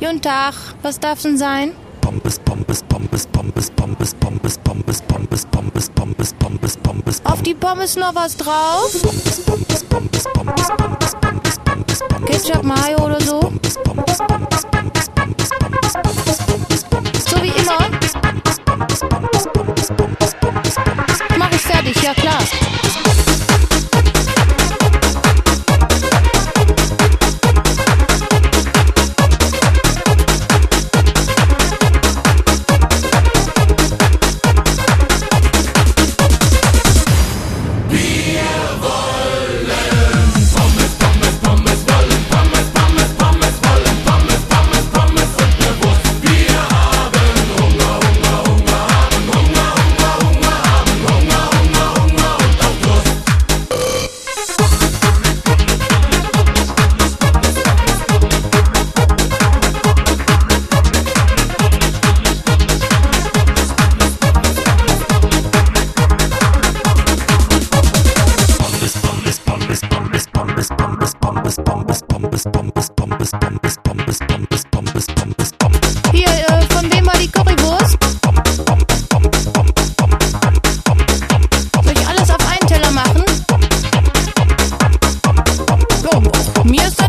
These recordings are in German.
Guten Tag, was darf denn sein? Pommes, Pommes, Pommes, Pommes, Pommes, Pommes, Pommes, Pommes, Pommes, Pommes, Pommes, Pommes, Auf die Pommes noch was drauf? Pommes, Pommes, Pommes, Pommes, Pommes, Pommes, Pommes, Pommes, Ketchup, Mayo oder so? Pommes, Pommes, Pommes, Pommes, Pommes, Pommes, Pommes, Pommes, Pommes, So wie immer? Mach ich fertig, ja klar. Pommes, Pommes, Pommes, Pommes, Pommes, Pommes, Pommes. Hier, äh, von wem war die Currywurst? Soll ich alles auf einen Teller machen? Jo, mir ist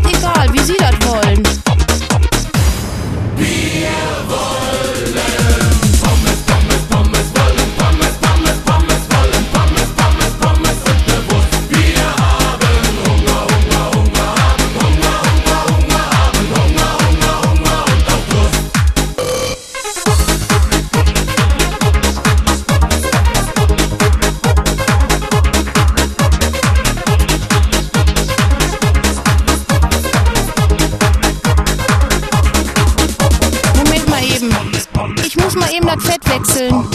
muss mal eben das Fett wechseln.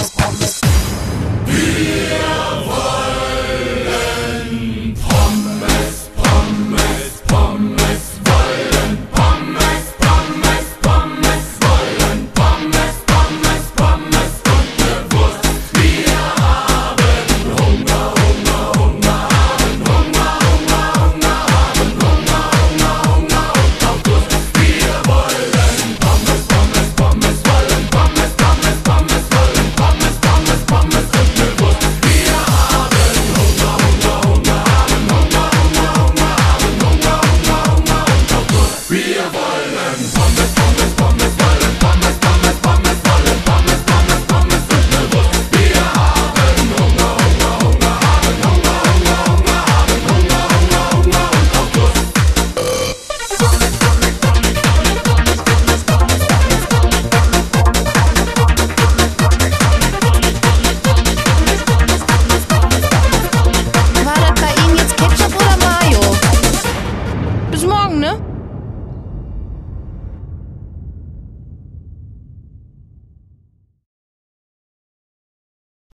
Fear